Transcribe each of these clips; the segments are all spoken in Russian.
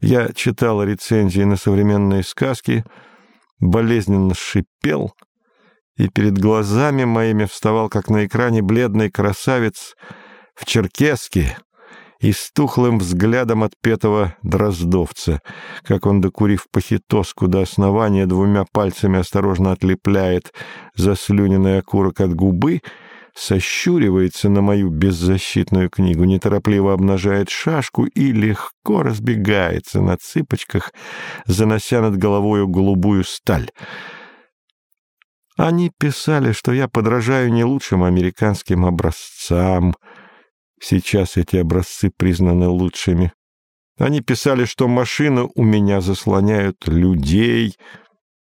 Я читал рецензии на современные сказки, болезненно шипел, и перед глазами моими вставал, как на экране, бледный красавец в черкеске и с тухлым взглядом отпетого дроздовца, как он, докурив похитоску до основания, двумя пальцами осторожно отлепляет заслюненный окурок от губы — сощуривается на мою беззащитную книгу, неторопливо обнажает шашку и легко разбегается на цыпочках, занося над головою голубую сталь. Они писали, что я подражаю не лучшим американским образцам. Сейчас эти образцы признаны лучшими. Они писали, что машины у меня заслоняют людей.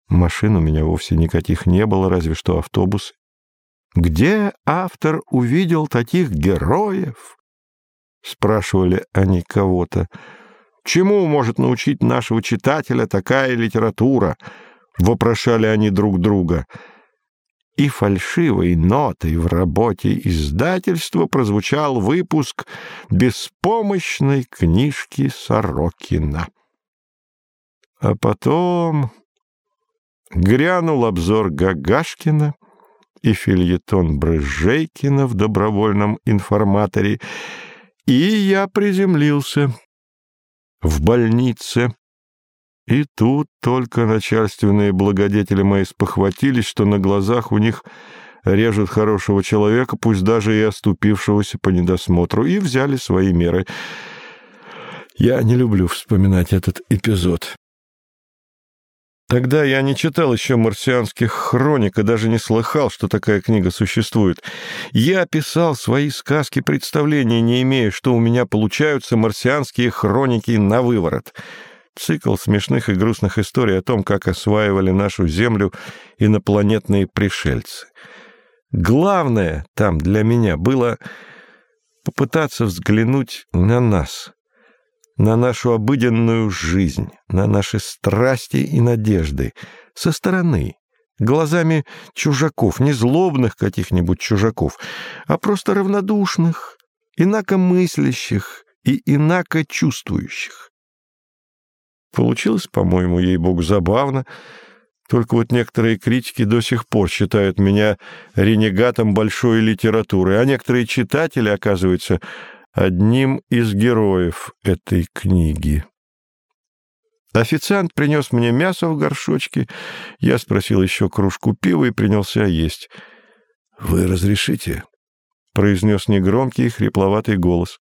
Машин у меня вовсе никаких не было, разве что автобус где автор увидел таких героев? Спрашивали они кого-то. Чему может научить нашего читателя такая литература? Вопрошали они друг друга. И фальшивой нотой в работе издательства прозвучал выпуск беспомощной книжки Сорокина. А потом грянул обзор Гагашкина, и фильетон Брызжейкина в добровольном информаторе, и я приземлился в больнице. И тут только начальственные благодетели мои спохватились, что на глазах у них режут хорошего человека, пусть даже и оступившегося по недосмотру, и взяли свои меры. Я не люблю вспоминать этот эпизод. Тогда я не читал еще марсианских хроник и даже не слыхал, что такая книга существует. Я писал свои сказки, представления не имея, что у меня получаются марсианские хроники на выворот. Цикл смешных и грустных историй о том, как осваивали нашу Землю инопланетные пришельцы. Главное там для меня было попытаться взглянуть на нас, на нашу обыденную жизнь, на наши страсти и надежды со стороны, глазами чужаков, не злобных каких-нибудь чужаков, а просто равнодушных, инакомыслящих и инако чувствующих. Получилось, по-моему, ей-богу, забавно, только вот некоторые критики до сих пор считают меня ренегатом большой литературы, а некоторые читатели, оказывается, одним из героев этой книги. Официант принес мне мясо в горшочке, я спросил еще кружку пива и принялся есть. «Вы разрешите?» — произнес негромкий хрипловатый голос.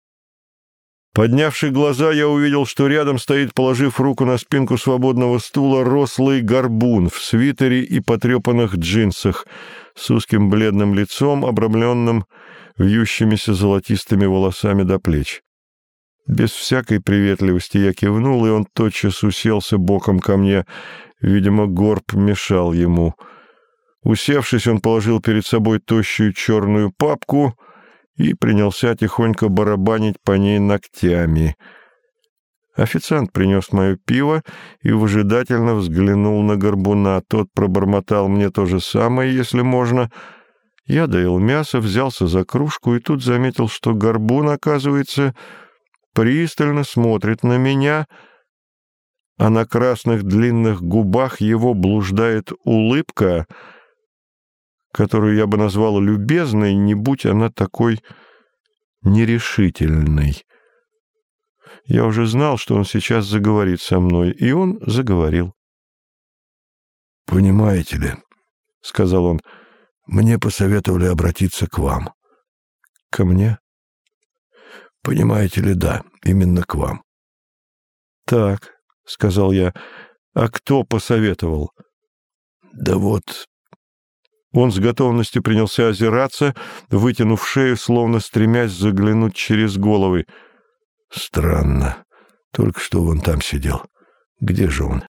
Поднявши глаза, я увидел, что рядом стоит, положив руку на спинку свободного стула, рослый горбун в свитере и потрепанных джинсах с узким бледным лицом, обрамленным вьющимися золотистыми волосами до плеч. Без всякой приветливости я кивнул, и он тотчас уселся боком ко мне. Видимо, горб мешал ему. Усевшись, он положил перед собой тощую черную папку и принялся тихонько барабанить по ней ногтями. Официант принес мое пиво и выжидательно взглянул на горбуна. Тот пробормотал мне то же самое, если можно — я доел мясо, взялся за кружку и тут заметил, что горбун, оказывается, пристально смотрит на меня, а на красных длинных губах его блуждает улыбка, которую я бы назвал любезной, не будь она такой нерешительной. Я уже знал, что он сейчас заговорит со мной, и он заговорил. «Понимаете ли», — сказал он, — мне посоветовали обратиться к вам. Ко мне? Понимаете ли, да, именно к вам. Так, сказал я. А кто посоветовал? Да вот. Он с готовностью принялся озираться, вытянув шею, словно стремясь заглянуть через головы. Странно. Только что он там сидел. Где же он?